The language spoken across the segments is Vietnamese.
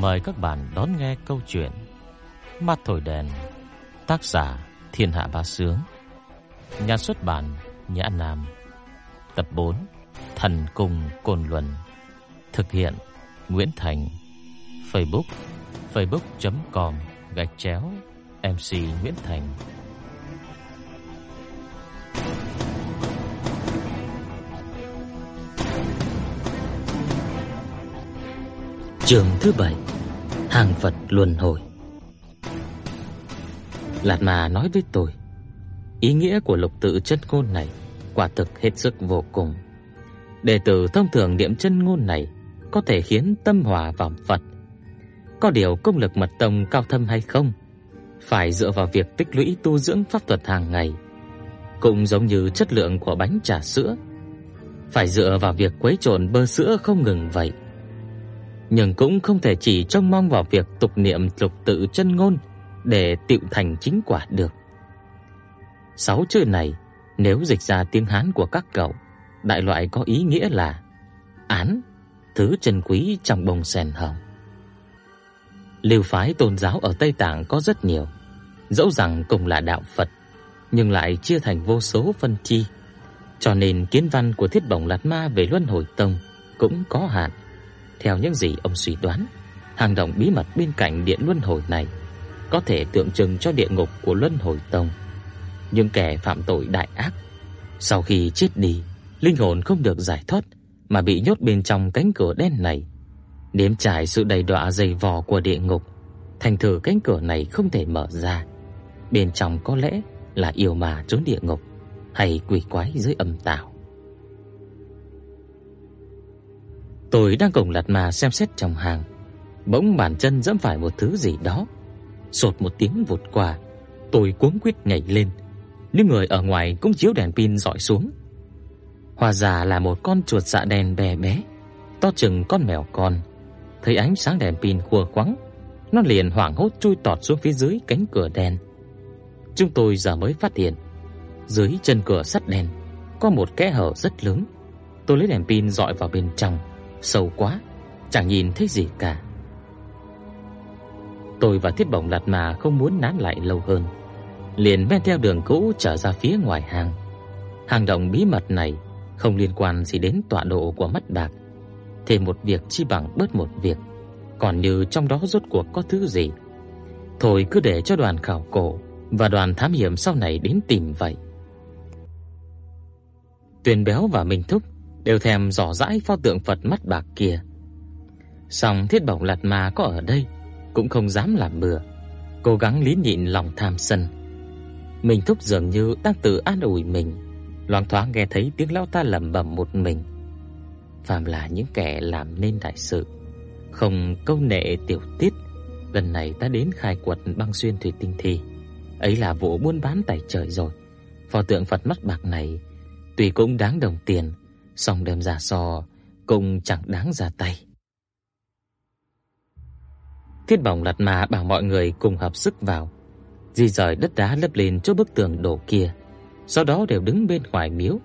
Mời các bạn đón nghe câu chuyện Mắt thổi đèn, Tác giả Thiên Hạ Bá Sướng. Nhà xuất bản Nhã Nam. Tập 4 Thần Cùng Cồn Luân. Thực hiện Nguyễn Thành. Facebook facebook.com gạch chéo MC Nguyễn Thành. Trường thứ bảy, Hàng Phật luân hồi. Lạt mà nói với tôi, Ý nghĩa của lục tự chân ngôn này Quả thực hết sức vô cùng. Đệ tử thông thường niệm chân ngôn này Có thể khiến tâm hòa vào Phật. Có điều công lực mật tông cao thâm hay không, Phải dựa vào việc tích lũy tu dưỡng pháp thuật hàng ngày, Cũng giống như chất lượng của bánh trà sữa. Phải dựa vào việc quấy trộn bơ sữa không ngừng vậy nhưng cũng không thể chỉ trông mong vào việc tục niệm lục tự chân ngôn để tựu thành chính quả được. Sáu chữ này nếu dịch ra tiếng Hán của các cậu, đại loại có ý nghĩa là án, thứ chân quý trong bông sen hồng. Lưu phái tôn giáo ở Tây Tạng có rất nhiều, dẫu rằng cùng là đạo Phật, nhưng lại chia thành vô số phân chi, cho nên kiến văn của Thiết Bổng Lạt Ma về Luân Hồi Tông cũng có hạn. Theo những gì ông suy đoán, hang động bí mật bên cạnh điện luân hồi này có thể tượng trưng cho địa ngục của luân hồi tông. Những kẻ phạm tội đại ác sau khi chết đi, linh hồn không được giải thoát mà bị nhốt bên trong cánh cửa đen này, nếm trải sự đầy đọa dày vò của địa ngục. Thành thử cánh cửa này không thể mở ra. Bên trong có lẽ là yêu ma trốn địa ngục hay quỷ quái dưới âm tào. Tôi đang cùng lật mà xem xét trong hàng, bỗng bàn chân giẫm phải một thứ gì đó. Sột một tiếng vụt qua, tôi cuống quýt nhảy lên. Những người ở ngoài cũng chiếu đèn pin dọi xuống. Hóa ra là một con chuột dạ đen bé bé, to chừng con mèo con. Thấy ánh sáng đèn pin khua khoắng, nó liền hoảng hốt chui tọt xuống phía dưới cánh cửa đen. Chúng tôi giờ mới phát hiện, dưới chân cửa sắt đen có một kẽ hở rất lớn. Tôi lấy đèn pin dọi vào bên trong sâu quá, chẳng nhìn thấy gì cả. Tôi và Thiết Bổng Lạt mà không muốn nán lại lâu hơn, liền men theo đường cũ trở ra phía ngoài hang. Hang động bí mật này không liên quan gì đến tọa độ của mắt bạc, thêm một việc chi bằng bớt một việc, còn như trong đó rốt cuộc có thứ gì. Thôi cứ để cho đoàn khảo cổ và đoàn thám hiểm sau này đến tìm vậy. Tuyền Béo và Minh Thúc đều thèm dò dãi pho tượng Phật mắt bạc kia. Song Thiết Bổng Lạt Ma có ở đây cũng không dám làm bừa, cố gắng lý nhịn lòng tham sân. Mình thúc dường như đang tự an ủi mình, loáng thoáng nghe thấy tiếng lão ta lẩm bẩm một mình. Phàm là những kẻ làm nên đại sự, không câu nệ tiểu tiết, lần này ta đến khai quật băng xuyên thủy tinh thi, ấy là vụ buôn bán tài trời rồi. Pho tượng Phật mắt bạc này tuy cũng đáng đồng tiền, song đem ra so cũng chẳng đáng ra tay. Thiết Bổng lật mà bảo mọi người cùng hợp sức vào, di rời đất đá lấp lên chỗ bức tường đổ kia, sau đó đều đứng bên ngoài miếu.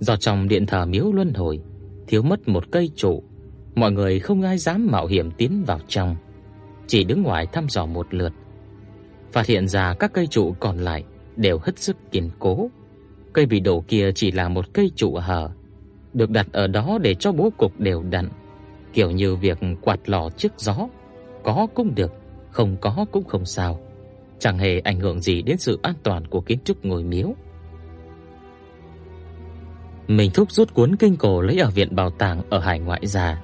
Do trong điện thờ miếu luân hồi thiếu mất một cây trụ, mọi người không ai dám mạo hiểm tiến vào trong, chỉ đứng ngoài thăm dò một lượt. Phát hiện ra các cây trụ còn lại đều hết sức kiên cố, Cây bị đổ kia chỉ là một cây trụ hở, được đặt ở đó để cho bố cục đều đặn, kiểu như việc quạt lò trước gió, có cũng được, không có cũng không sao, chẳng hề ảnh hưởng gì đến sự an toàn của kiến trúc ngôi miếu. Mình thúc rút cuốn kinh cổ lấy ở viện bảo tàng ở hải ngoại ra,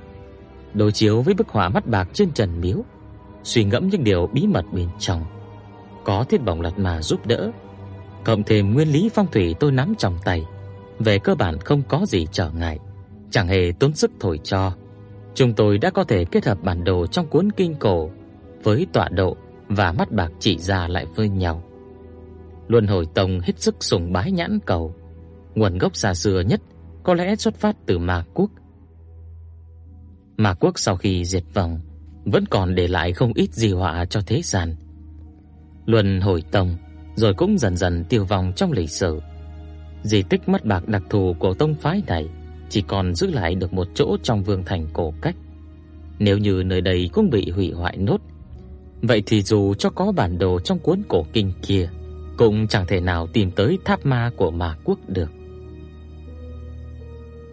đối chiếu với bức họa mắt bạc trên trần miếu, suy ngẫm những điều bí mật bên trong. Có thiết bổng lật mà giúp đỡ, cộng thêm nguyên lý phong thủy tôi nắm trong tay, về cơ bản không có gì trở ngại, chẳng hề tốn sức thổi cho. Chúng tôi đã có thể kết hợp bản đồ trong cuốn kinh cổ với tọa độ và mắt bạc chỉ ra lại với nhau. Luân hồi tông hết sức sùng bái nhãn cầu, nguồn gốc xa xưa nhất có lẽ xuất phát từ Ma quốc. Ma quốc sau khi diệt vong vẫn còn để lại không ít di họa cho thế gian. Luân hồi tông rồi cũng dần dần tiêu vong trong lịch sử. Di tích mắt bạc đặc thù của tông phái này chỉ còn giữ lại được một chỗ trong vương thành cổ cách. Nếu như nơi đây cũng bị hủy hoại nốt, vậy thì dù cho có bản đồ trong cuốn cổ kinh kia, cũng chẳng thể nào tìm tới tháp ma của Ma quốc được.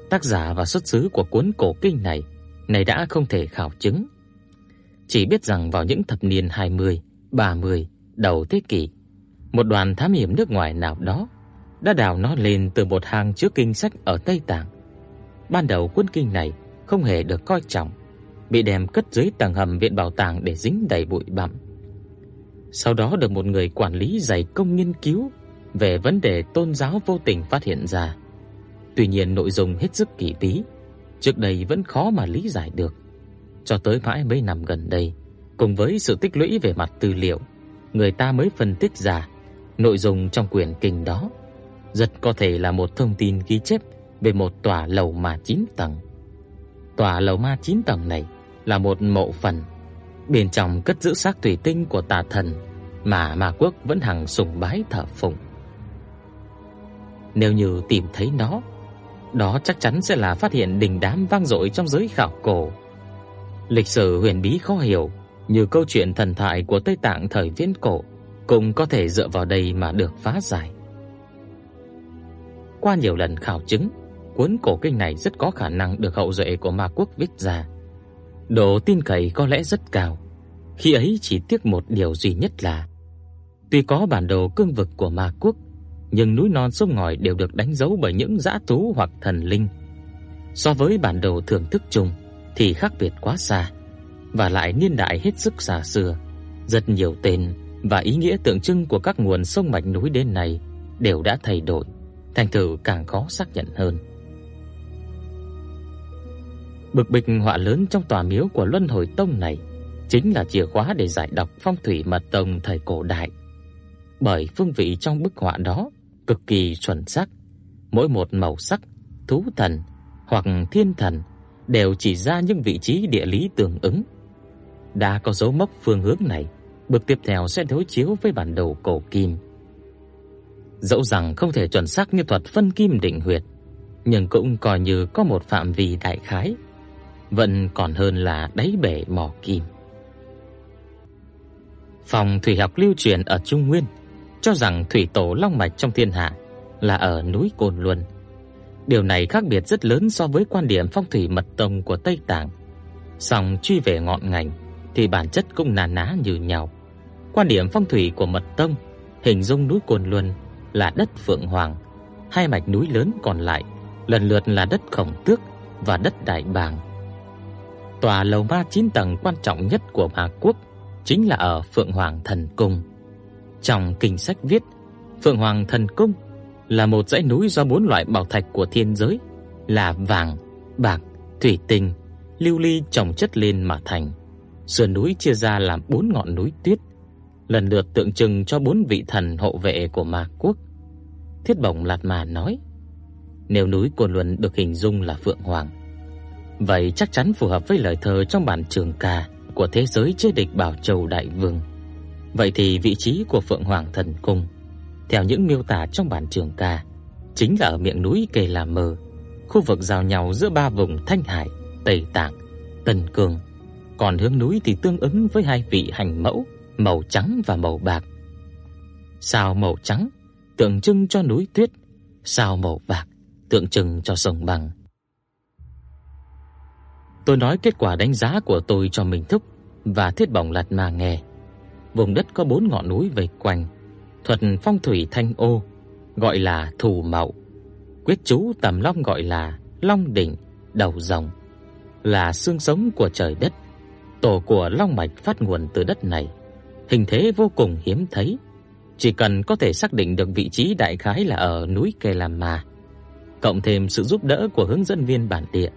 Tác giả và xuất xứ của cuốn cổ kinh này này đã không thể khảo chứng. Chỉ biết rằng vào những thập niên 20, 30 đầu thế kỷ, một đoàn thám hiểm nước ngoài nào đó đã đào nó lên từ một hang chứa kinh sách ở Tây Tạng. Ban đầu cuốn kinh này không hề được coi trọng, bị đem cất dưới tầng hầm viện bảo tàng để dính đầy bụi bặm. Sau đó được một người quản lý dày công nghiên cứu về vấn đề tôn giáo vô tình phát hiện ra. Tuy nhiên nội dung hết sức kỳ bí, trước đây vẫn khó mà lý giải được. Cho tới mãi mấy năm gần đây, cùng với sự tích lũy về mặt tư liệu, người ta mới phân tích ra nội dung trong quyển kinh đó rất có thể là một thông tin ghi chép về một tòa lầu ma 9 tầng. Tòa lầu ma 9 tầng này là một mộ phần, bên trong cất giữ xác thủy tinh của tà thần mà Ma quốc vẫn hằng sùng bái thờ phụng. Nếu như tìm thấy nó, đó chắc chắn sẽ là phát hiện đình đám vang dội trong giới khảo cổ. Lịch sử huyền bí khó hiểu, như câu chuyện thần thoại của Tây Tạng thời viễn cổ, cũng có thể dựa vào đây mà được phá giải. Qua nhiều lần khảo chứng, cuốn cổ kinh này rất có khả năng được hậu duệ của Ma quốc viết ra. Độ tin cậy có lẽ rất cao. Khi ấy chỉ tiếc một điều duy nhất là tuy có bản đồ cương vực của Ma quốc, nhưng núi non sông ngòi đều được đánh dấu bởi những dã thú hoặc thần linh. So với bản đồ thưởng thức chung thì khác biệt quá xa, và lại niên đại hết sức xa xưa, rất nhiều tên và ý nghĩa tượng trưng của các nguồn sông mạch núi đến này đều đã thay đổi, thành thử càng khó xác nhận hơn. Bực bịch họa lớn trong tòa miếu của Luân Hồi Tông này chính là chìa khóa để giải đọc phong thủy mật tông thời cổ đại. Bởi phương vị trong bức họa đó cực kỳ chuẩn xác, mỗi một màu sắc, thú thần hoặc thiên thần đều chỉ ra những vị trí địa lý tương ứng. Đã có dấu mốc phương hướng này, bước tiếp theo sẽ đối chiếu với bản đồ cổ kim. Dẫu rằng không thể chuẩn xác như thuật phân kim định huyệt, nhưng cũng coi như có một phạm vi đại khái, vẫn còn hơn là đáy bể mỏ kim. Phòng thủy học lưu truyền ở Trung Nguyên cho rằng thủy tổ long mạch trong thiên hạ là ở núi Cồn Luân. Điều này khác biệt rất lớn so với quan điểm phong thủy mật tông của Tây Tạng. Song truy về ngọn ngành thì bản chất cũng nà ná như nhau. Quan điểm phong thủy của mật tông hình dung núi Cồn Luân là đất Phượng Hoàng, hai mạch núi lớn còn lại lần lượt là đất Khổng Tước và đất Đại Bàng. Tòa lầu ma 9 tầng quan trọng nhất của Ma quốc chính là ở Phượng Hoàng Thần Cung. Trong kinh sách viết, Phượng Hoàng Thần Cung là một dãy núi do bốn loại bảo thạch của thiên giới là vàng, bạc, thủy tinh, lưu ly chồng chất lên mà thành. Sườn núi chia ra làm bốn ngọn núi tuyết, lần lượt tượng trưng cho bốn vị thần hộ vệ của Ma quốc. Thiết Bổng Lạt Mà nói: Nếu núi Cồn Luân được hình dung là Phượng Hoàng, vậy chắc chắn phù hợp với lời thơ trong bản trường ca của thế giới chế địch Bảo Châu Đại Vương. Vậy thì vị trí của Phượng Hoàng Thần Cung, theo những miêu tả trong bản trường ca, chính là ở miệng núi Kề La Mơ, khu vực giao nhau giữa ba vùng Thanh Hải, Tây Tạng, Tân Cương. Còn hướng núi thì tương ứng với hai vị hành mẫu, màu trắng và màu bạc. Sao màu trắng tượng trưng cho núi tuyết, sao màu bạc tượng trưng cho sông băng. Tôi nói kết quả đánh giá của tôi cho mình Thúc và Thiết Bổng Lạt mà nghe. Vùng đất có bốn ngọn núi vây quanh, thuật phong thủy thanh ô gọi là Thủ Mậu, quyết chú tầm long gọi là Long đỉnh, đầu rồng, là xương sống của trời đất. Tổ của long mạch phát nguồn từ đất này, hình thế vô cùng hiếm thấy. Chỉ cần có thể xác định được vị trí đại khái là ở núi Kê Lam Ma, cộng thêm sự giúp đỡ của hướng dẫn viên bản địa,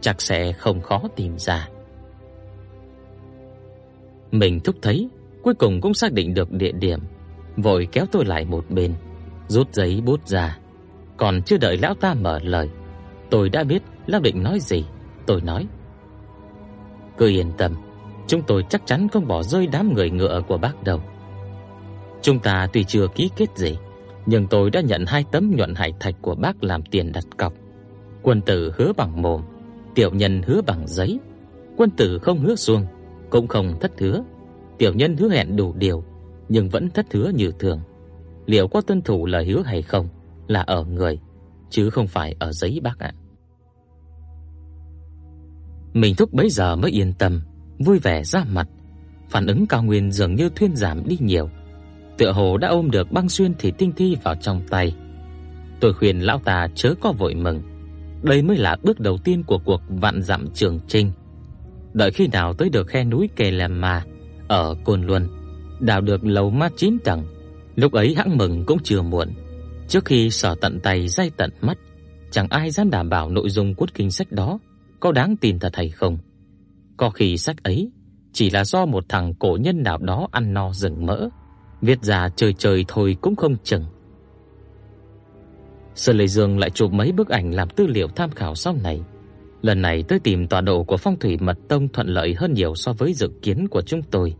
chắc sẽ không khó tìm ra. Mình thúc thấy, cuối cùng cũng xác định được địa điểm, vội kéo tôi lại một bên, rút giấy bút ra. Còn chưa đợi lão ta mở lời, tôi đã biết lão định nói gì. Tôi nói: "Cứ yên tâm, chúng tôi chắc chắn không bỏ rơi đám người ngựa của bác đâu. Chúng ta tuy chưa ký kết gì, nhưng tôi đã nhận hai tấm nhuận hải thạch của bác làm tiền đặt cọc. Quân tử hứa bằng mồm, tiểu nhân hứa bằng giấy. Quân tử không hứa xuông, cũng không thất hứa. Tiểu nhân hứa hẹn đủ điều, nhưng vẫn thất hứa như thường. Liệu có tuân thủ lời hứa hay không là ở người, chứ không phải ở giấy bác ạ. Mình thúc bấy giờ mới yên tâm, vui vẻ ra mặt. Phản ứng cao nguyên dường như thuyên giảm đi nhiều. Tựa hồ đã ôm được băng xuyên thủy tinh thi vào trong tay. Tôi khuyên lão ta chớ có vội mừng. Đây mới là bước đầu tiên của cuộc vạn dặm trường chinh. Đợi khi nào tới được khe núi Kề Lèm Mà ở Côn Luân, đào được lầu ma chín tầng, lúc ấy hãng mừng cũng chưa muộn. Trước khi sở tận tay dây tận mắt, chẳng ai dám đảm bảo nội dung cuốn kinh sách đó có đáng tin thật hay không. Có khi sách ấy chỉ là do một thằng cổ nhân nào đó ăn no rừng mỡ, viết ra chơi chơi thôi cũng không chừng. Sơn Lệ Dương lại chụp mấy bức ảnh làm tư liệu tham khảo sau này. Lần này tới tìm tọa độ của Phong Thủy Mật Tông thuận lợi hơn nhiều so với dự kiến của chúng tôi.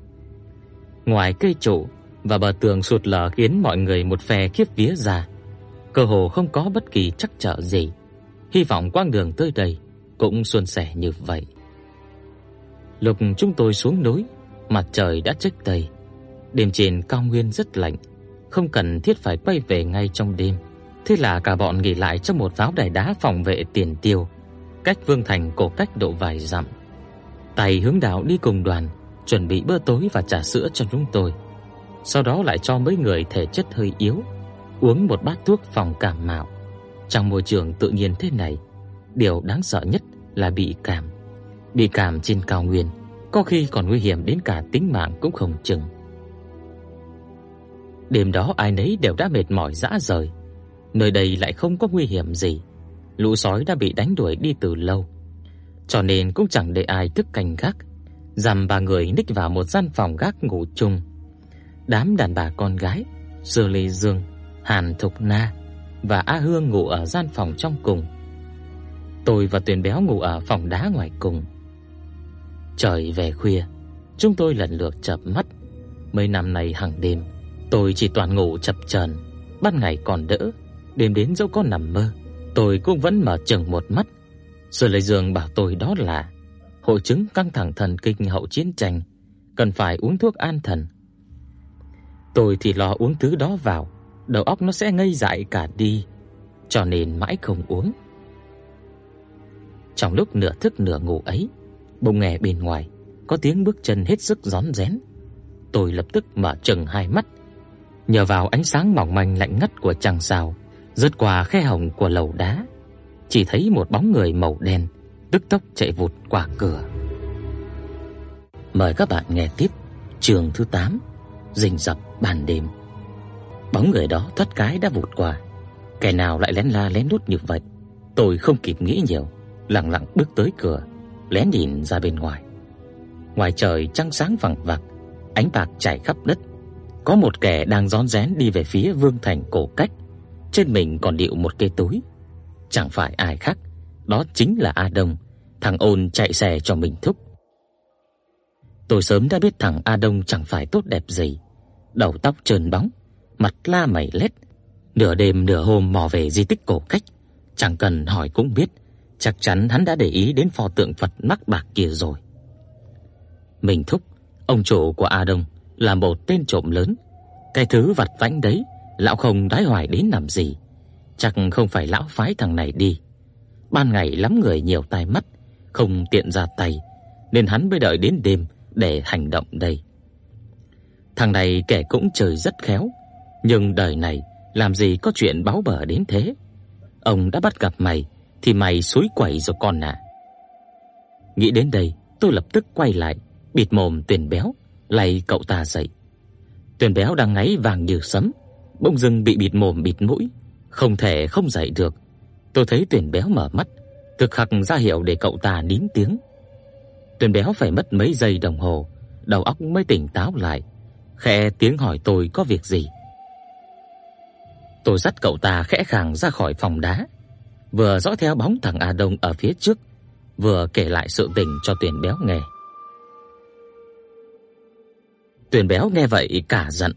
Ngoài cây trụ và bờ tường sụt lở khiến mọi người một phe khiếp vía ra, cơ hồ không có bất kỳ trắc trở gì. Hy vọng quãng đường tới đây cũng suôn sẻ như vậy. Lúc chúng tôi xuống núi, mặt trời đã chếch tây. Đêm trên cao nguyên rất lạnh, không cần thiết phải quay về ngay trong đêm. Thế là cả bọn nghỉ lại trong một pháo đài đá phòng vệ tiền tiêu, cách Vương Thành cổ cách độ vài dặm. Tay hướng đạo đi cùng đoàn, chuẩn bị bữa tối và trà sữa cho chúng tôi. Sau đó lại cho mấy người thể chất hơi yếu uống một bát thuốc phòng cảm mạo. Trong môi trường tự nhiên thế này, điều đáng sợ nhất là bị cảm. Bị cảm trên cao nguyên có khi còn nguy hiểm đến cả tính mạng cũng không chừng. Đêm đó ai nấy đều đã mệt mỏi rã rời, nơi đây lại không có nguy hiểm gì. Lũ sói đã bị đánh đuổi đi từ lâu, cho nên cũng chẳng để ai thức canh gác. Dằm ba người ních vào một gian phòng gác ngủ chung. Đám đàn bà con gái, Sơ Lê Dương, Hàn Thục Na và A Hương ngủ ở gian phòng trong cùng. Tôi và Tuyền Béo ngủ ở phòng đá ngoài cùng. Trời về khuya, chúng tôi lần lượt chợp mắt. Mấy năm nay hàng đêm, tôi chỉ toàn ngủ chập chờn, ban ngày còn đỡ, đêm đến dẫu có nằm mơ, tôi cũng vẫn mở chừng một mắt. Rồi Lệ giường bảo tôi đó là hội chứng căng thẳng thần kinh hậu chiến tranh, cần phải uống thuốc an thần. Tôi thì lo uống thứ đó vào, đầu óc nó sẽ ngây dại cả đi, cho nên mãi không uống. Trong lúc nửa thức nửa ngủ ấy, bỗng nghe bên ngoài có tiếng bước chân hết sức rón rén. Tôi lập tức mở trừng hai mắt, nhờ vào ánh sáng mỏng manh lạnh ngắt của trăng sao, rớt qua khe hổng của lầu đá, chỉ thấy một bóng người màu đen tức tốc chạy vụt qua cửa. Mời các bạn nghe tiếp chương thứ 8, rình rập ban đêm. Bóng người đó thoát cái đã vụt qua, kẻ nào lại lén la lén lút như vậy? Tôi không kịp nghĩ nhiều, lặng lặng bước tới cửa, lén nhìn ra bên ngoài. Ngoài trời trăng sáng vằng vặc, ánh bạc trải khắp đất. Có một kẻ đang rón rén đi về phía Vương thành cổ cách, trên mình còn điệu một cây túi. Chẳng phải ai khác, đó chính là A Đông, thằng ôn chạy xe cho mình thúc. Tôi sớm đã biết thằng A Đông chẳng phải tốt đẹp gì, đầu tóc trơn bóng, mặt la mày lết, nửa đêm nửa hôm mò về di tích cổ cách, chẳng cần hỏi cũng biết chắc chắn hắn đã để ý đến pho tượng Phật mắc bạc kia rồi. Mình thúc, ông chủ của A Đông là một tên trộm lớn, cái thứ vặt vãnh đấy, lão không đái hoài đến làm gì, chắc không phải lão phái thằng này đi. Ban ngày lắm người nhiều tai mắt, không tiện ra tay, nên hắn mới đợi đến đêm để hành động đây. Thằng này kẻ cũng trời rất khéo, nhưng đời này làm gì có chuyện báo bở đến thế. Ông đã bắt gặp mày thì mày xối quẩy rồi con ạ. Nghĩ đến đây, tôi lập tức quay lại, bịt mồm Tuyền Béo, lay cậu ta dậy. Tuyền Béo đang ngáy vàng như sấm, bỗng dưng bị bịt mồm bịt mũi, không thể không dậy được. Tôi thấy Tuyền Béo mở mắt, thực khắc ra hiệu để cậu ta nín tiếng. Tuyền Béo phải mất mấy giây đồng hồ, đầu óc mới tỉnh táo lại, khẽ tiếng hỏi tôi có việc gì. Tôi dắt cậu ta khẽ khàng ra khỏi phòng đá, vừa dõi theo bóng thằng A Đông ở phía trước, vừa kể lại sự tình cho Tuyền Béo nghe. Tuyền Béo nghe vậy cả giận.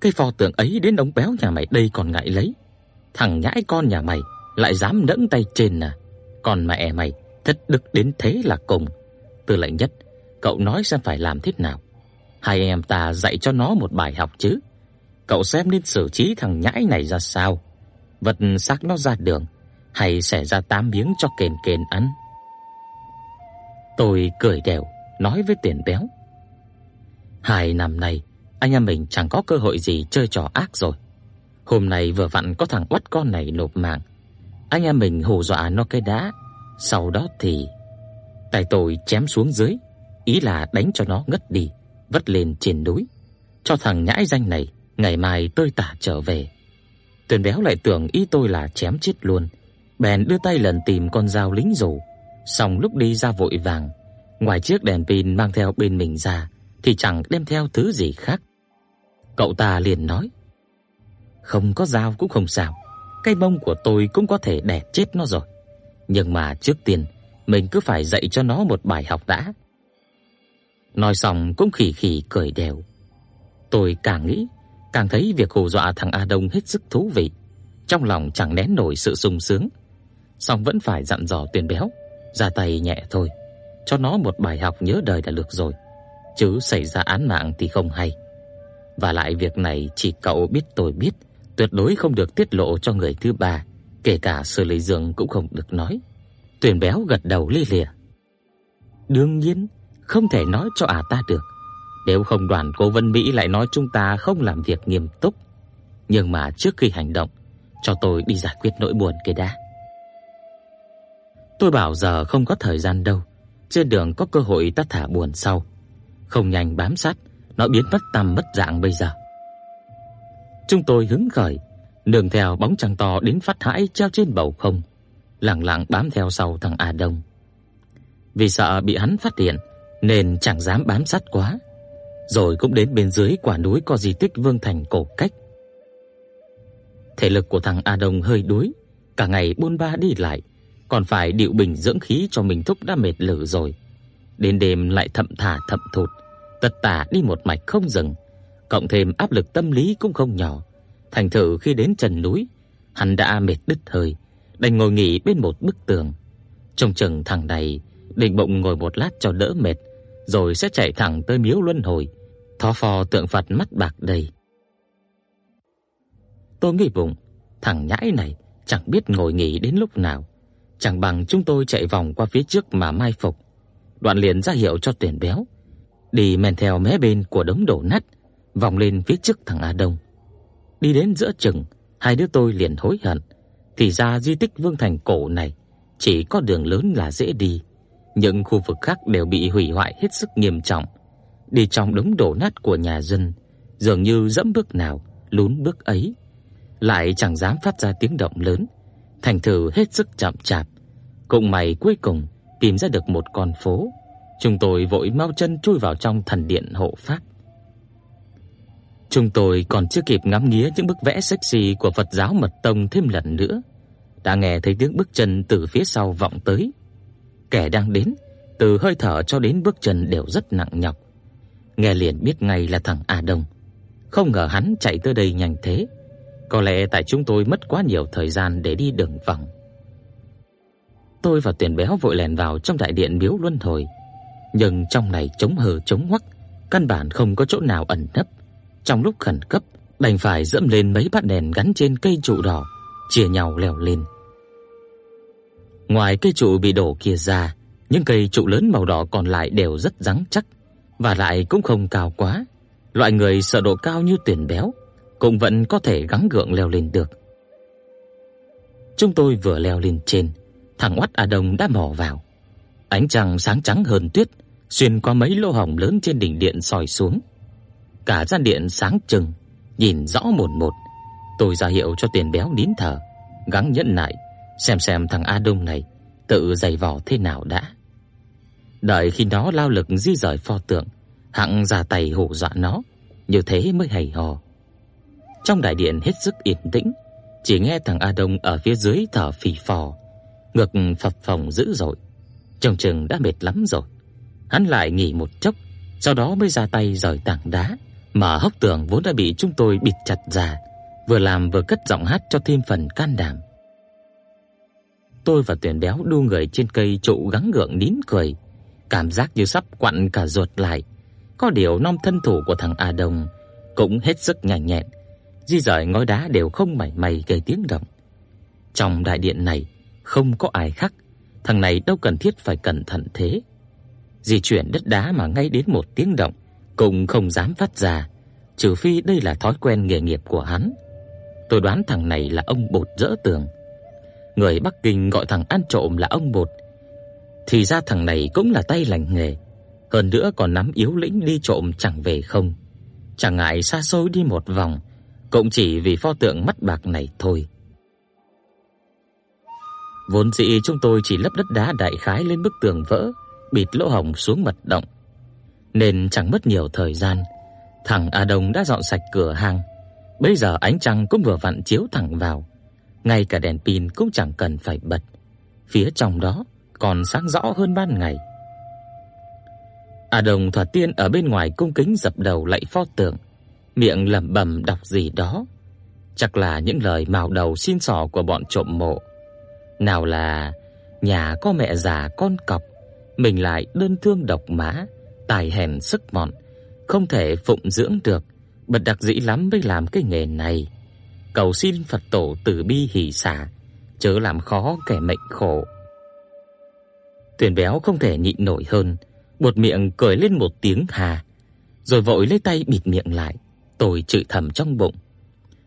Cái pho tượng ấy đến ông béo nhà mày đây còn ngại lấy, thằng nhãi con nhà mày lại dám nẫng tay trên à? Còn mẹ mày thất đức đến thế là cùng. Tư lệnh nhất, cậu nói xem phải làm thế nào? Hai em ta dạy cho nó một bài học chứ. Cậu xem nên xử trí thằng nhãi này ra sao? Vật xác nó ra đường hay xẻ ra tám miếng cho kền kền ăn? Tôi cười đều nói với Tiền Béo. Hai năm nay, anh em mình chẳng có cơ hội gì chơi trò ác rồi. Hôm nay vừa vặn có thằng oắt con này nộp mạng. Anh em mình hù dọa nó cái đá, sau đó thì tay tôi chém xuống dưới, ý là đánh cho nó ngất đi, vất lên trên núi, cho thằng nhãi danh này ngày mai tôi tả trở về tên béo lại tưởng ý tôi là chém chết luôn, bèn đưa tay lần tìm con dao lính rủ, xong lúc đi ra vội vàng, ngoài chiếc đèn pin mang theo bên mình ra thì chẳng đem theo thứ gì khác. Cậu ta liền nói: "Không có dao cũng không sao, cái bông của tôi cũng có thể đẻ chết nó rồi. Nhưng mà trước tiên mình cứ phải dạy cho nó một bài học đã." Nói xong cũng khỉ khỉ cười đều. Tôi càng nghĩ, càng thấy việc hù dọa thằng A Đông hết sức thú vị, trong lòng chẳng nén nổi sự sung sướng. Song vẫn phải dặn dò Tuyền Béo, ra tay nhẹ thôi, cho nó một bài học nhớ đời là được rồi, chứ xảy ra án mạng thì không hay. Và lại việc này chỉ cậu biết tôi biết, tuyệt đối không được tiết lộ cho người thứ ba, kể cả Sư Lý Dương cũng không được nói. Tuyền Béo gật đầu lia lịa. Đương nhiên, không thể nói cho ả ta được. Nếu không đoàn Cố Vân Mỹ lại nói chúng ta không làm việc nghiêm túc. Nhưng mà trước khi hành động, cho tôi đi giải quyết nỗi buồn kia đã. Tôi bảo giờ không có thời gian đâu, trên đường có cơ hội ta thả buồn sau. Không nhanh bám sát, nó biến mất tăm mất dạng bây giờ. Chúng tôi hứng khởi, nương theo bóng trăng to đến phát hãi treo trên bầu không, lặng lặng bám theo sau thằng A Đông. Vì sợ bị hắn phát hiện, nên chẳng dám bám sát quá. Rồi cũng đến bên dưới quả núi có di tích Vương Thành cổ cách. Thể lực của thằng A Đông hơi đuối, cả ngày buôn ba đi lại, còn phải điệu bình dưỡng khí cho mình thúc đã mệt lử rồi. Đến đêm lại thậm thả thậm thụt, tất tả đi một mạch không dừng, cộng thêm áp lực tâm lý cũng không nhỏ. Thành thử khi đến chân núi, hắn đã mệt đứt hơi, đành ngồi nghỉ bên một bức tường. Trông chừng thằng này định bụng ngồi một lát cho đỡ mệt, rồi sẽ chạy thẳng tới miếu luân hồi, thó phò tượng Phật mắt bạc đầy. Tôi nghĩ bụng, thằng nhãi này chẳng biết ngồi nghỉ đến lúc nào, chẳng bằng chúng tôi chạy vòng qua phía trước mà mai phục. Đoạn liền ra hiệu cho Tiền Béo đi men theo mé bên của đống đổ nát, vòng lên phía trước thằng A Đông. Đi đến giữa chừng, hai đứa tôi liền hối hận, thì ra di tích Vương Thành cổ này chỉ có đường lớn là dễ đi, những khu vực khác đều bị hủy hoại hết sức nghiêm trọng. Đi trong đống đổ nát của nhà dân, dường như dẫm bước nào lún bước ấy, lại chẳng dám phát ra tiếng động lớn, thành thử hết sức chậm chạp. Cùng mày cuối cùng tìm ra được một con phố, chúng tôi vội mau chân chui vào trong thần điện hộ pháp. Chúng tôi còn chưa kịp ngắm nghía những bức vẽ sexy của Phật giáo Mật Tông thêm lần nữa, đã nghe thấy tiếng bước chân từ phía sau vọng tới kẻ đang đến, từ hơi thở cho đến bước chân đều rất nặng nhọc. Nghe liền biết ngay là thằng A Đông. Không ngờ hắn chạy tới đây nhanh thế. Có lẽ tại chúng tôi mất quá nhiều thời gian để đi đường vòng. Tôi và Tiền Béo vội lèn vào trong đại điện miếu luân hồi, nhưng trong này trống hờ trống hoắc, căn bản không có chỗ nào ẩn nấp. Trong lúc khẩn cấp, đành phải dẫm lên mấy bát đèn gắn trên cây trụ đỏ, chia nhau leo lên. Ngoài cây trụ bị đổ kia ra, những cây trụ lớn màu đỏ còn lại đều rất rắn chắc và lại cũng không cao quá. Loại người sợ độ cao như tuyển béo cũng vẫn có thể gắng gượng leo lên được. Chúng tôi vừa leo lên trên, thằng Oát A Đông đã mò vào. Ánh trăng sáng trắng hơn tuyết, xuyên qua mấy lỗ hổng lớn trên đỉnh điện soi xuống. Cả gian điện sáng trưng, nhìn rõ một một. Tôi ra hiệu cho tiền béo nín thở, gắng nhẫn nại xem xem thằng A Đông này tự giày vò thế nào đã. Đợi khi nó lao lực di rời pho tượng, hạng ra tay hù dọa nó, như thế mới hay ho. Trong đại điện hết sức yên tĩnh, chỉ nghe thằng A Đông ở phía dưới thở phì phò, ngực phập phồng dữ dội, trông chừng đã mệt lắm rồi. Hắn lại nghỉ một chốc, sau đó mới ra tay rời tảng đá, mà hốc tường vốn đã bị chúng tôi bịt chặt ra, vừa làm vừa cất giọng hát cho thêm phần can đảm tôi và Tuyển Béo đu người trên cây trụ gắng gượng nín cười, cảm giác như sắp quặn cả ruột lại. Có điều non thân thủ của thằng A đồng cũng hết sức nhanh nhẹn, di rời ngói đá đều không mảy may gây tiếng động. Trong đại điện này không có ai khác, thằng này đâu cần thiết phải cẩn thận thế. Di chuyển đất đá mà ngay đến một tiếng động cũng không dám phát ra, trừ phi đây là thói quen nghề nghiệp của hắn. Tôi đoán thằng này là ông bột dỡ tường. Người Bắc Kinh gọi thằng ăn trộm là ông bột. Thì ra thằng này cũng là tay lành nghề, hơn nữa còn nắm yếu lĩnh đi trộm chẳng về không. Chẳng ngại xa xôi đi một vòng, cũng chỉ vì pho tượng mắt bạc này thôi. Vốn dĩ chúng tôi chỉ lấp đất đá đại khái lên bức tường vỡ, bịt lỗ hổng xuống mật động, nên chẳng mất nhiều thời gian, thằng A Đông đã dọn sạch cửa hàng. Bây giờ ánh trăng cũng vừa vặn chiếu thẳng vào, ngay cả đèn pin cũng chẳng cần phải bật. Phía trong đó còn sáng rõ hơn ban ngày. A đồng thoạt tiên ở bên ngoài cung kính dập đầu lạy pho tượng, miệng lẩm bẩm đọc gì đó, chắc là những lời mào đầu xin xỏ của bọn trộm mộ. Nào là nhà có mẹ già con cọc, mình lại đơn thương độc mã, tài hèn sức mọn, không thể phụng dưỡng được, bật đặc dĩ lắm mới làm cái nghề này. Cầu xin Phật tổ từ bi hỷ xả, chớ làm khó kẻ mệnh khổ. Tuyền béo không thể nhịn nổi hơn, buột miệng cười lên một tiếng hà, rồi vội lấy tay bịt miệng lại. Tôi chửi thầm trong bụng,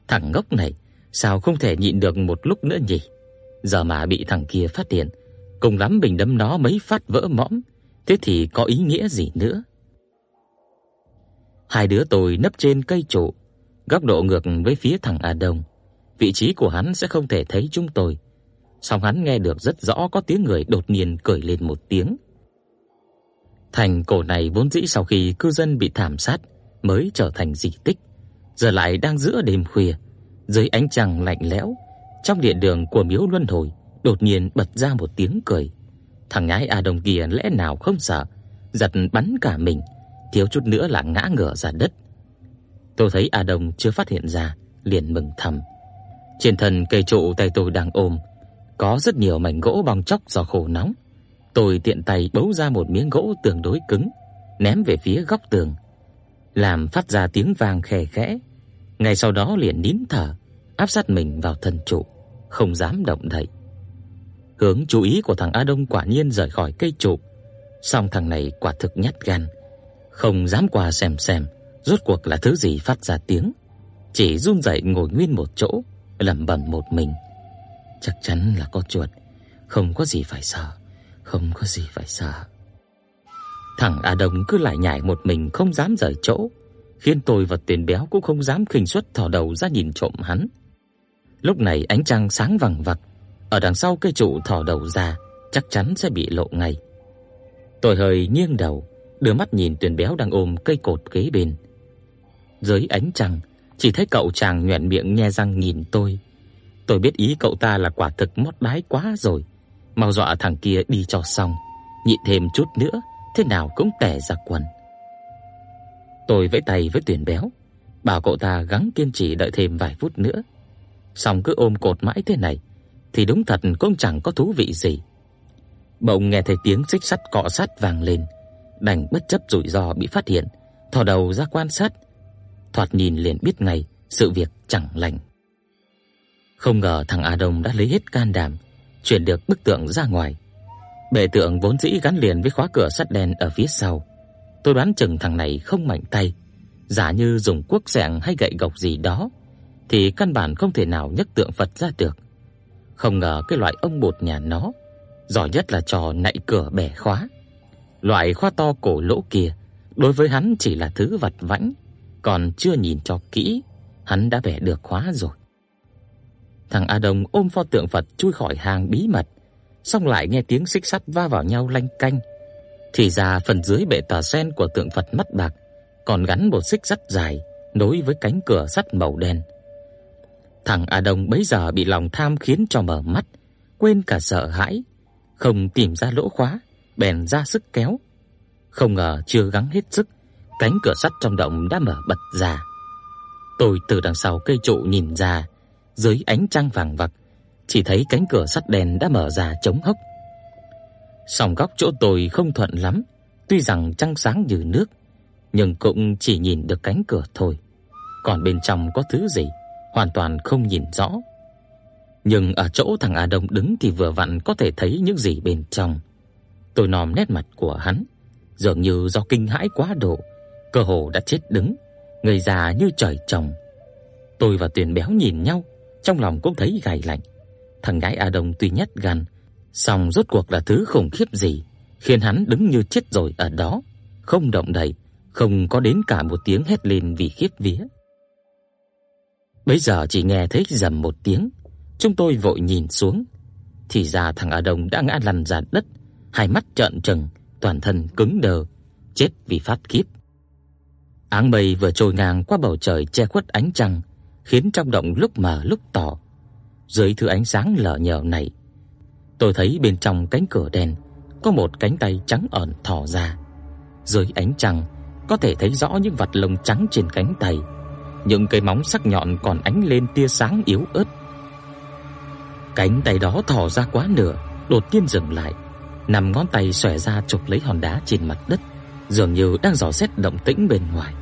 thằng ngốc này sao không thể nhịn được một lúc nữa nhỉ? Giờ mà bị thằng kia phát hiện, cùng lắm mình đấm nó mấy phát vỡ mõm, thế thì có ý nghĩa gì nữa? Hai đứa tôi nấp trên cây trụ, góc độ ngược với phía thằng A Đông. Vị trí của hắn sẽ không thể thấy chúng tôi. Song hắn nghe được rất rõ có tiếng người đột nhiên cười lên một tiếng. Thành cổ này vốn dĩ sau khi cư dân bị thảm sát mới trở thành di tích, giờ lại đang giữa đêm khuya, dưới ánh trăng lạnh lẽo, trong điện đường của miếu luân hồi, đột nhiên bật ra một tiếng cười. Thằng nhãi A Đông kia lẽ nào không sợ, giật bắn cả mình, thiếu chút nữa là ngã ngửa ra đất. Tôi thấy A Đông chưa phát hiện ra, liền mừng thầm. Trên thân cây trụ tay tôi đang ôm, có rất nhiều mảnh gỗ bong chóc do khô nóng. Tôi tiện tay bấu ra một miếng gỗ tương đối cứng, ném về phía góc tường, làm phát ra tiếng vang khè khẽ. Ngay sau đó liền nín thở, áp sát mình vào thân trụ, không dám động đậy. Hướng chú ý của thằng A Đông quả nhiên rời khỏi cây trụ, song thằng này quả thực nhát gan, không dám qua xem xem rốt cuộc là thứ gì phát ra tiếng, chỉ run rẩy ngồi nguyên một chỗ, lẩm bẩm một mình. Chắc chắn là có chuột, không có gì phải sợ, không có gì phải sợ. Thằng A đồng cứ lại nhảy một mình không dám rời chỗ, khiến tôi và Tiền Béo cũng không dám khinh suất thò đầu ra nhìn trộm hắn. Lúc này ánh trăng sáng vằng vặc, ở đằng sau cây trụ thò đầu ra, chắc chắn sẽ bị lộ ngay. Tôi hơi nghiêng đầu, đưa mắt nhìn tiền Béo đang ôm cây cột kế bên. Dưới ánh trăng, chỉ thấy cậu chàng nhuyễn miệng nhe răng nhìn tôi. Tôi biết ý cậu ta là quả thực mót đái quá rồi, mau dọa thằng kia đi cho xong, nhịn thêm chút nữa, thế nào cũng tè ra quần. Tôi vẫy tay với Tuyền Béo, bảo cậu ta gắng kiên trì đợi thêm vài phút nữa. Xong cứ ôm cột mãi thế này thì đúng thật cũng chẳng có thú vị gì. Bỗng nghe thấy tiếng xích sắt cọ sắt vang lên, đành bất chấp rủi ro bị phát hiện, thò đầu ra quan sát. Thoạt nhìn liền biết ngay sự việc chẳng lành. Không ngờ thằng A Đông đã lấy hết can đảm chuyển được bức tượng ra ngoài. Bệ tượng vốn dĩ gắn liền với khóa cửa sắt đen ở phía sau. Tôi đoán chừng thằng này không mạnh tay, giả như dùng cuốc xẻng hay gậy gộc gì đó thì căn bản không thể nào nhấc tượng Phật ra được. Không ngờ cái loại ông bột nhà nó giỏi nhất là trò nạy cửa bẻ khóa. Loại khóa to cổ lỗ kia đối với hắn chỉ là thứ vặt vãnh, còn chưa nhìn cho kỹ, hắn đã vẽ được khóa rồi. Thằng A Đông ôm pho tượng Phật chui khỏi hang bí mật, xong lại nghe tiếng xích sắt va vào nhau lanh canh. Thì ra phần dưới bệ tà sen của tượng Phật mắt bạc còn gắn một xích sắt dài nối với cánh cửa sắt màu đen. Thằng A Đông bấy giờ bị lòng tham khiến cho mở mắt, quên cả sợ hãi, không tìm ra lỗ khóa, bèn ra sức kéo. Không ngờ chưa gắng hết sức, cánh cửa sắt trong động đã mở bật ra. Tôi từ đằng sau cây trụ nhìn ra, dưới ánh trăng vàng vặc, chỉ thấy cánh cửa sắt đen đã mở ra chống hốc. Song góc chỗ tôi không thuận lắm, tuy rằng trăng sáng như nước, nhưng cũng chỉ nhìn được cánh cửa thôi. Còn bên trong có thứ gì, hoàn toàn không nhìn rõ. Nhưng ở chỗ thằng A Đông đứng thì vừa vặn có thể thấy những gì bên trong. Tôi nòm nét mặt của hắn, dường như do kinh hãi quá độ, cơ hồ đã chết đứng, người già như trời trồng. Tôi và Tuyền Béo nhìn nhau, trong lòng cũng thấy gay lạnh. Thằng gái A Đông tuy nhát gan, song rốt cuộc là thứ khủng khiếp gì, khiến hắn đứng như chết rồi ở đó, không động đậy, không có đến cả một tiếng hét lên vì khiếp vía. Bây giờ chỉ nghe thấy rầm một tiếng, chúng tôi vội nhìn xuống, thì ra thằng A Đông đã ngã lăn ra đất, hai mắt trợn trừng, toàn thân cứng đờ, chết vì phát khiếp. Áng mây vừa trôi ngang qua bầu trời che khuất ánh trăng, khiến trong động lúc mờ lúc tỏ. Dưới thứ ánh sáng lờ nhờ này, tôi thấy bên trong cánh cửa đen có một cánh tay trắng ẩn thò ra. Dưới ánh trăng có thể thấy rõ những vạt lông trắng trên cánh tay, những cái móng sắc nhọn còn ánh lên tia sáng yếu ớt. Cánh tay đó thò ra quá nửa, đột nhiên dừng lại, nằm ngón tay xòe ra chụp lấy hòn đá trên mặt đất, dường như đang dò xét động tĩnh bên ngoài.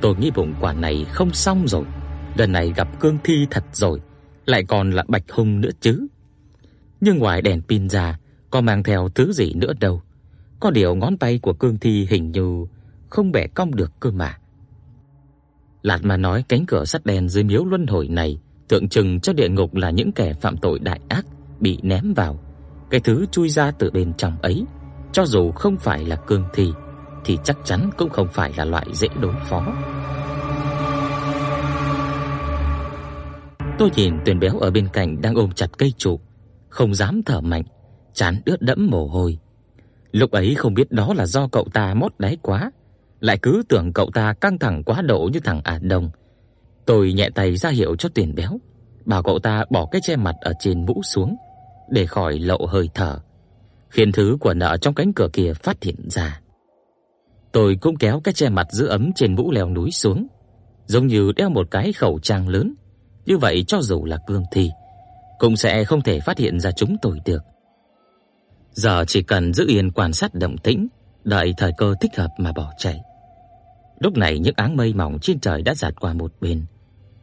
Tôi nghĩ bụng quả này không xong rồi, lần này gặp cương thi thật rồi, lại còn là bạch hung nữa chứ. Nhưng ngoài đèn pin ra, có mang theo thứ gì nữa đâu. Có điều ngón tay của cương thi hình như không bẻ cong được cơ mà. Lạt mà nói cánh cửa sắt đen dưới miếu luân hồi này tượng trưng cho địa ngục là những kẻ phạm tội đại ác bị ném vào. Cái thứ chui ra từ bên trong ấy, cho dù không phải là cương thi thì chắc chắn cũng không phải là loại dễ đối phó. Tôi nhìn Tuyền Béo ở bên cạnh đang ôm chặt cây trụ, không dám thở mạnh, trán ướt đẫm mồ hôi. Lúc ấy không biết đó là do cậu ta mót đáy quá, lại cứ tưởng cậu ta căng thẳng quá độ như thằng ả Đông. Tôi nhẹ tay ra hiệu cho Tuyền Béo, bảo cậu ta bỏ cái che mặt ở trên mũ xuống để khỏi lộ hơi thở, khiến thứ của nợ trong cánh cửa kia phát hiện ra. Tôi cũng kéo cái che mặt giữ ấm trên mũ leo núi xuống, giống như đeo một cái khẩu trang lớn, như vậy cho dù là cương thi cũng sẽ không thể phát hiện ra chúng tôi được. Giờ chỉ cần giữ yên quan sát động tĩnh, đợi thời cơ thích hợp mà bỏ chạy. Lúc này những áng mây mỏng trên trời đã dạt qua một bên,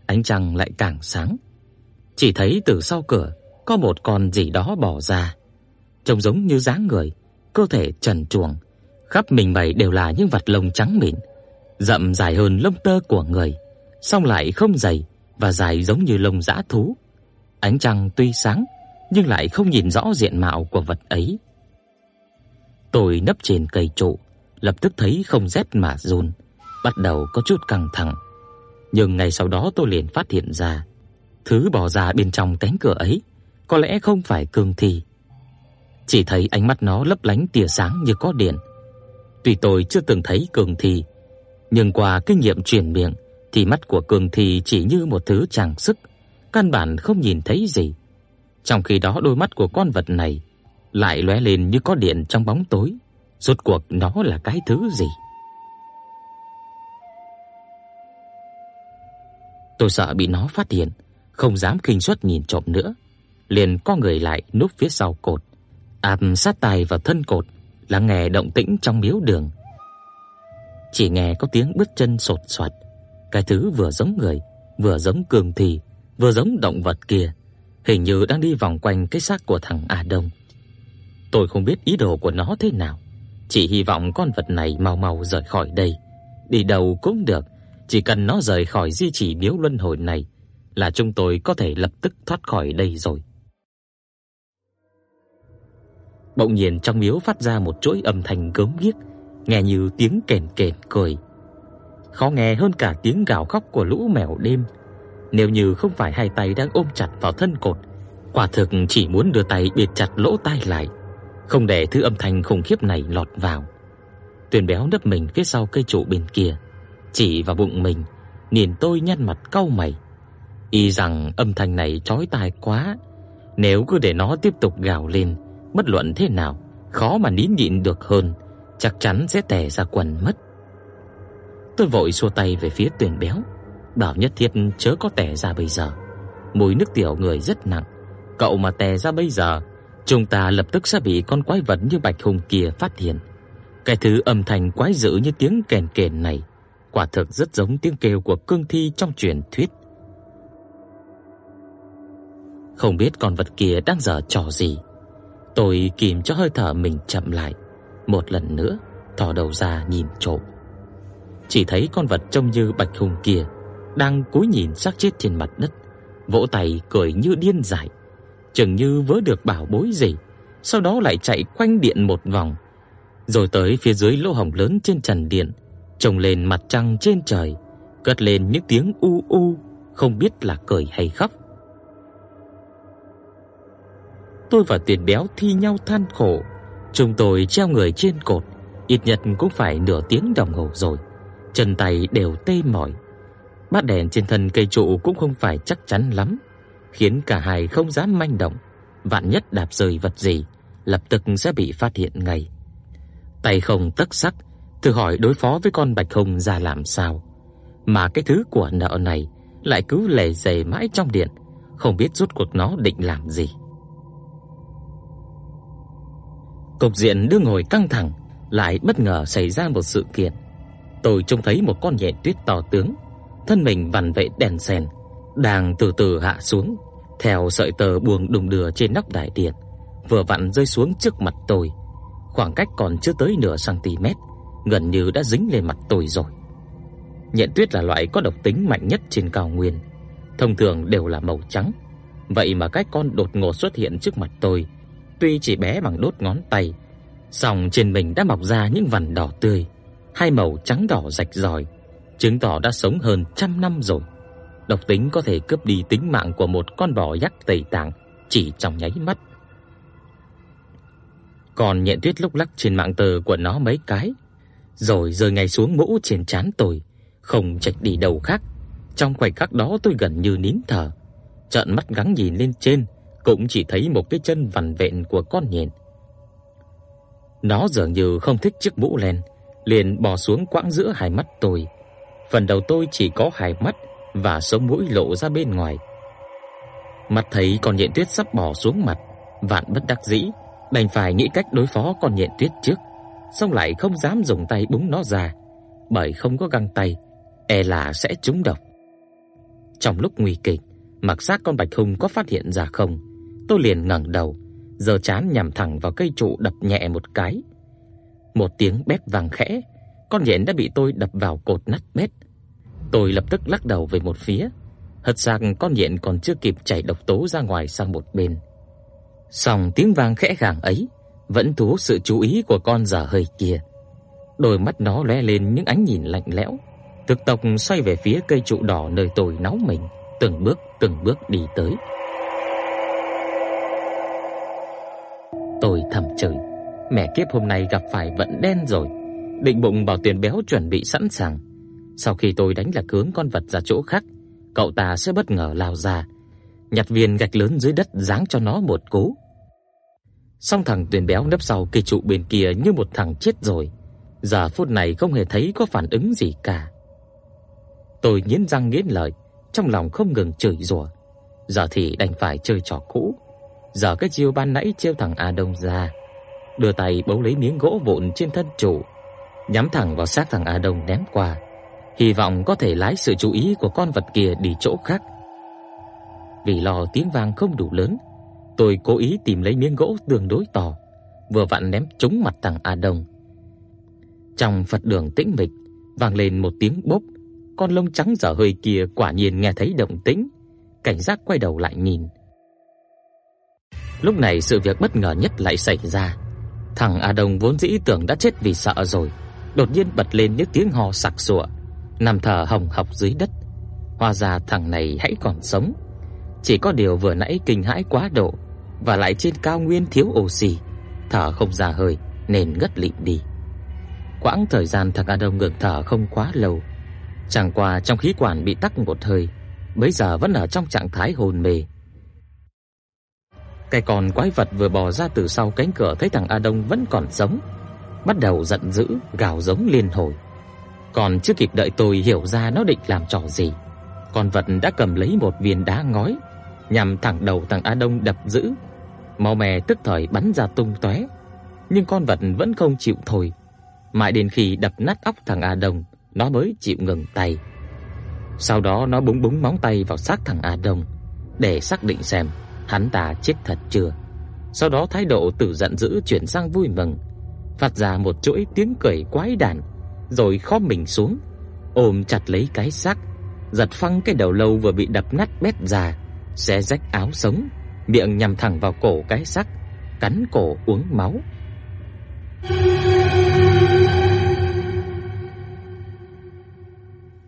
ánh trăng lại càng sáng. Chỉ thấy từ sau cửa có một con gì đó bò ra, trông giống như dáng người, cơ thể trần truồng, khắp mình mày đều là những vạt lông trắng mịn, rậm dài hơn lông tơ của người, song lại không dày và dài giống như lông dã thú. Ánh trăng tuy sáng nhưng lại không nhìn rõ diện mạo của vật ấy. Tôi nấp trên cây trụ, lập tức thấy không rét mà run, bắt đầu có chút căng thẳng. Nhưng ngày sau đó tôi liền phát hiện ra, thứ bò ra bên trong cánh cửa ấy có lẽ không phải cương thi. Chỉ thấy ánh mắt nó lấp lánh tia sáng như có điện. Tuy tôi chưa từng thấy cường thi, nhưng qua kinh nghiệm truyền miệng thì mắt của cường thi chỉ như một thứ trang sức, căn bản không nhìn thấy gì. Trong khi đó đôi mắt của con vật này lại lóe lên như có điện trong bóng tối. Rốt cuộc nó là cái thứ gì? Tôi sợ bị nó phát hiện, không dám khinh suất nhìn trộm nữa, liền co người lại núp phía sau cột, áp sát tai vào thân cột, lắng nghe động tĩnh trong miếu đường. Chỉ nghe có tiếng bước chân sột soạt, cái thứ vừa giống người, vừa giống cường thi, vừa giống động vật kia, hình như đang đi vòng quanh cái xác của thằng A Đông. Tôi không biết ý đồ của nó thế nào, chỉ hy vọng con vật này mau mau rời khỏi đây. Đi đâu cũng được, chỉ cần nó rời khỏi di chỉ miếu luân hồi này là chúng tôi có thể lập tức thoát khỏi đây rồi. Bỗng nhiên trong miếu phát ra một chuỗi âm thanh gớm ghiếc, nghe như tiếng kèn kèn cười. Khó nghe hơn cả tiếng gào khóc của lũ mèo đêm. Nếu như không phải hai tay đang ôm chặt vào thân cột, quả thực chỉ muốn đưa tay bịt chặt lỗ tai lại, không để thứ âm thanh khủng khiếp này lọt vào. Tuyền béo nấp mình phía sau cây trụ bên kia, chỉ vào bụng mình, nhìn tôi nhăn mặt cau mày. Y rằng âm thanh này chói tai quá, nếu cứ để nó tiếp tục gào lên, bất luận thế nào, khó mà nín nhịn được hơn, chắc chắn sẽ tè ra quần mất. Tôi vội xua tay về phía Tuyền béo, bảo nhất thiết chớ có tè ra bây giờ. mùi nước tiểu người rất nặng. Cậu mà tè ra bây giờ, chúng ta lập tức sẽ bị con quái vật như Bạch Hùng kia phát hiện. Cái thứ âm thanh quái dữ như tiếng kèn kèn này, quả thực rất giống tiếng kêu của cương thi trong truyền thuyết. Không biết con vật kia đang giở trò gì. Tôi kìm cho hơi thở mình chậm lại, một lần nữa thò đầu ra nhìn trộm. Chỉ thấy con vật trông như bạch hùng kia đang cúi nhìn xác chết trên mặt đất, vỗ tay cười như điên dại, chừng như vớ được bảo bối gì, sau đó lại chạy quanh điện một vòng, rồi tới phía dưới lỗ hổng lớn trên trần điện, trông lên mặt trăng trên trời, cất lên những tiếng u u, không biết là cười hay khóc. Tôi và Tiền Béo thi nhau than khổ, chúng tôi treo người trên cột, ít nhất cũng phải nửa tiếng đồng hồ rồi, chân tay đều tê mỏi. Bát đèn trên thân cây trụ cũng không phải chắc chắn lắm, khiến cả hai không dám manh động, vạn nhất đạp rơi vật gì, lập tức sẽ bị phát hiện ngay. Tay không tấc sắc, thử hỏi đối phó với con bạch hùng ra làm sao. Mà cái thứ của nợ này lại cứ lề dề mãi trong điện, không biết rốt cuộc nó định làm gì. Cục diện đương ngồi căng thẳng, lại bất ngờ xảy ra một sự kiện. Tôi trông thấy một con nhện tuyết to tướng, thân mình vằn vện đèn sen, đang từ từ hạ xuống, theo sợi tơ buông đùng đưa trên nóc đại điện, vừa vặn rơi xuống trước mặt tôi. Khoảng cách còn chưa tới nửa cm, gần như đã dính lên mặt tôi rồi. Nhện tuyết là loại có độc tính mạnh nhất trên cao nguyên, thông thường đều là màu trắng. Vậy mà cái con đột ngột xuất hiện trước mặt tôi, tuy chỉ bé bằng đốt ngón tay, song trên mình đã mọc ra những vằn đỏ tươi, hai màu trắng đỏ rạch ròi, chứng tỏ đã sống hơn trăm năm rồi. Độc tính có thể cướp đi tính mạng của một con bò yak Tây Tạng chỉ trong nháy mắt. Còn nhện tuyết lúc lắc trên mạng tờ của nó mấy cái, rồi rơi ngay xuống mũ trên trán tôi, không trách đi đầu khác. Trong khoảnh khắc đó tôi gần như nín thở, trợn mắt gắng nhìn lên trên cũng chỉ thấy một cái chân vằn vện của con nhện. Nó dường như không thích chiếc mũ len, liền bò xuống quãng giữa hai mắt tôi. Phần đầu tôi chỉ có hai mắt và sống mũi lộ ra bên ngoài. Mặt thấy con nhện tuyết sắp bò xuống mặt, vạn bất đắc dĩ, đành phải nghĩ cách đối phó con nhện tuyết trước, song lại không dám dùng tay búng nó ra, bởi không có găng tay, e là sẽ trúng độc. Trong lúc nguy kịch, mặc xác con bạch hùng có phát hiện ra không, tôi liền ngẩng đầu, giơ chán nhắm thẳng vào cây trụ đập nhẹ một cái. Một tiếng bép vang khẽ, con nhện đã bị tôi đập vào cột nát bét. Tôi lập tức lắc đầu về một phía, hất sang con nhện còn chưa kịp chảy độc tố ra ngoài sang một bên. Song tiếng vang khẽ gằn ấy vẫn thu hút sự chú ý của con dở hơi kia. Đôi mắt nó lóe lên những ánh nhìn lạnh lẽo, thực tộc xoay về phía cây trụ đỏ nơi tôi náu mình, từng bước từng bước đi tới. Tôi thầm chửi, mẹ kiếp hôm nay gặp phải vận đen rồi. Định bụng bảo tiền béo chuẩn bị sẵn sàng. Sau khi tôi đánh lạc hướng con vật ra chỗ khác, cậu ta sẽ bất ngờ lao ra, nhặt viên gạch lớn dưới đất giáng cho nó một cú. Song thằng tiền béo nấp sau cây trụ bên kia như một thằng chết rồi, giờ phút này không hề thấy có phản ứng gì cả. Tôi nghiến răng nghiến lợi, trong lòng không ngừng chửi rủa. Giờ thì đành phải chơi trò cũ, giờ cái chiêu ban nãy chiêu thẳng A Đông ra, đưa tay bấu lấy miếng gỗ vụn trên thân trụ, nhắm thẳng vào xác thằng A Đông ném qua, hy vọng có thể lái sự chú ý của con vật kia đi chỗ khác. Vì lo tiếng vang không đủ lớn, tôi cố ý tìm lấy miếng gỗ tương đối to, vừa vặn ném trúng mặt thằng A Đông. Trong Phật đường tĩnh mịch, vang lên một tiếng bốp, con lông trắng dở hơi kia quả nhiên nghe thấy động tĩnh, cảnh giác quay đầu lại nhìn. Lúc này sự việc bất ngờ nhất lại xảy ra. Thằng A Đông vốn dĩ tưởng đã chết vì sợ rồi, đột nhiên bật lên những tiếng hò sặc sụa, nằm thở hồng hộc dưới đất. Hóa ra thằng này hãy còn sống. Chỉ có điều vừa nãy kinh hãi quá độ và lại trên cao nguyên thiếu oxy, thở không ra hơi nên ngất lịm đi. Quãng thời gian thằng A Đông ngừng thở không quá lâu, chẳng qua trong khí quản bị tắc một hơi, bây giờ vẫn ở trong trạng thái hôn mê. Cái con quái vật vừa bò ra từ sau cánh cửa thấy thằng A Đông vẫn còn sống, bắt đầu giận dữ, gào giống liên hồi. Còn chưa kịp đợi tôi hiểu ra nó định làm trò gì, con vật đã cầm lấy một viên đá ngói, nhằm thẳng đầu thằng A Đông đập dữ. Máu me tức thời bắn ra tung tóe, nhưng con vật vẫn không chịu thôi. Mãi đến khi đập nát óc thằng A Đông, nó mới chịu ngừng tay. Sau đó nó búng búng móng tay vào xác thằng A Đông để xác định xem hắn ta chết thật chưa. Sau đó thái độ từ giận dữ chuyển sang vui mừng, phát ra một chuỗi tiếng cười quái đản, rồi khom mình xuống, ôm chặt lấy cái xác, giật phăng cái đầu lâu vừa bị đập nát bét ra, xé rách áo sống, miệng nhằm thẳng vào cổ cái xác, cắn cổ uống máu.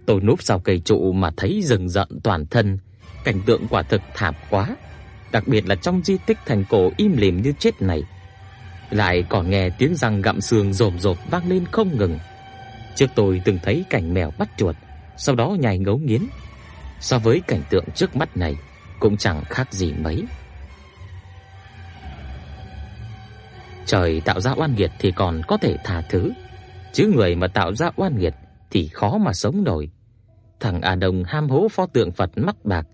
Tôi núp sau cây trụ mà thấy rừng rợn toàn thân, cảnh tượng quả thực thảm quá, đặc biệt là trong di tích thành cổ im lìm như chết này, lại còn nghe tiếng răng gặm xương rộp rộp vang lên không ngừng. Trước tôi từng thấy cảnh mèo bắt chuột, sau đó nhai ngấu nghiến. So với cảnh tượng trước mắt này, cũng chẳng khác gì mấy. Trời tạo ra oan nghiệt thì còn có thể tha thứ, chứ người mà tạo ra oan nghiệt thì khó mà sống nổi. Thằng A Đông ham hố pho tượng Phật mắt bạc.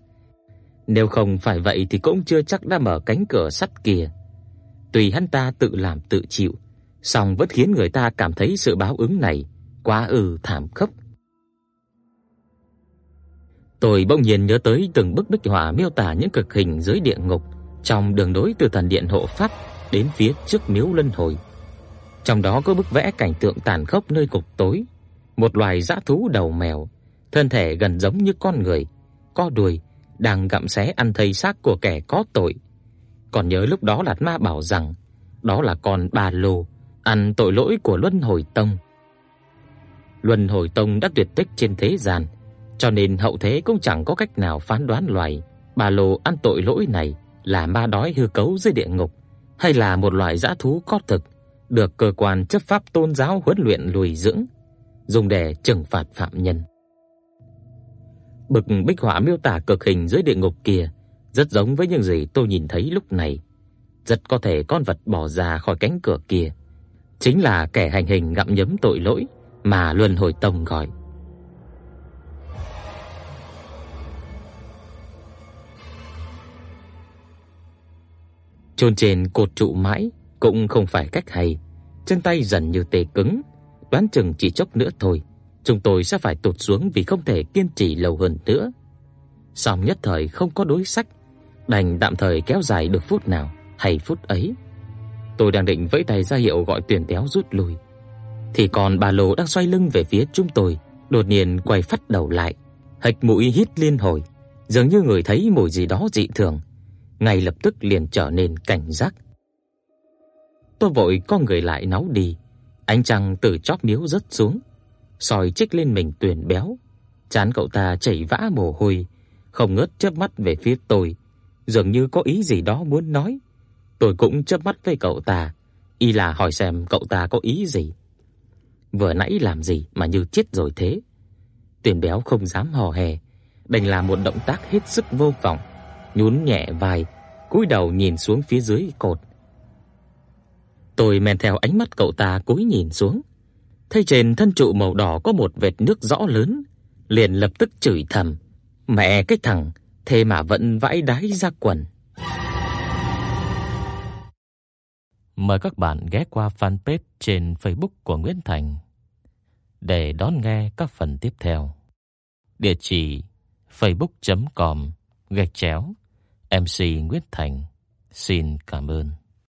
Nếu không phải vậy thì cũng chưa chắc đã mở cánh cửa sắt kia. Tùy hắn ta tự làm tự chịu, song vẫn khiến người ta cảm thấy sự báo ứng này quá ư thảm khốc. Tôi bỗng nhiên nhớ tới từng bức bích họa miêu tả những cực hình dưới địa ngục trong đường nối từ thần điện hộ pháp đến phía trước miếu luân hồi. Trong đó có bức vẽ cảnh tượng tàn khốc nơi cục tối, một loài dã thú đầu mèo, thân thể gần giống như con người, có đuôi, đang gặm xé ăn thây xác của kẻ có tội. Còn nhớ lúc đó Lạt Ma bảo rằng đó là con bà lô ăn tội lỗi của Luân Hồi Tông. Luân Hồi Tông đã tuyệt tích trên thế gian, cho nên hậu thế cũng chẳng có cách nào phán đoán loài bà lô ăn tội lỗi này là ma đói hư cấu dưới địa ngục hay là một loại dã thú có thực được cơ quan chấp pháp tôn giáo huấn luyện lùi dưỡng dùng để trừng phạt phạm nhân. Bức bích họa miêu tả cực hình dưới địa ngục kia rất giống với những gì tôi nhìn thấy lúc này. Rất có thể con vật bò ra khỏi cánh cửa kia chính là kẻ hành hình ngậm nhấm tội lỗi mà Luân Hồi Tông gọi. Chôn trên cột trụ mãi cũng không phải cách hay, chân tay dần như tê cứng, đoán chừng chỉ chốc nữa thôi, chúng tôi sẽ phải tụt xuống vì không thể kiên trì lâu hơn nữa. Song nhất thời không có đối sách, đành tạm thời kéo dài được phút nào hay phút ấy. Tôi đang định vẫy tay ra hiệu gọi tuyển téo rút lui, thì còn bà Lô đang xoay lưng về phía chúng tôi, đột nhiên quay phát đầu lại, hạch mũi hít liên hồi, dường như người thấy mùi gì đó dị thường, ngay lập tức liền trở nên cảnh giác. Tôi vội co người lại náu đi, ánh trăng từ chóp miếu rớt xuống, soi chích lên mình tuyển béo, chán cậu ta chảy vã mồ hôi, không ngớt chớp mắt về phía tôi, dường như có ý gì đó muốn nói. Tôi cũng chớp mắt với cậu ta, y là hỏi xem cậu ta có ý gì. Vừa nãy làm gì mà như chết rồi thế? Tuyển béo không dám hò hè, đành làm một động tác hết sức vô vọng, nhún nhẹ vai, cúi đầu nhìn xuống phía dưới cột. Tôi men theo ánh mắt cậu ta cúi nhìn xuống, thấy trên thân trụ màu đỏ có một vệt nước rõ lớn, liền lập tức chửi thầm: "Mẹ cái thằng, thế mà vẫn vãi đái ra quần." Mời các bạn ghé qua fanpage trên Facebook của Nguyễn Thành để đón nghe các phần tiếp theo. Địa chỉ facebook.com gạch chéo MC Nguyễn Thành. Xin cảm ơn.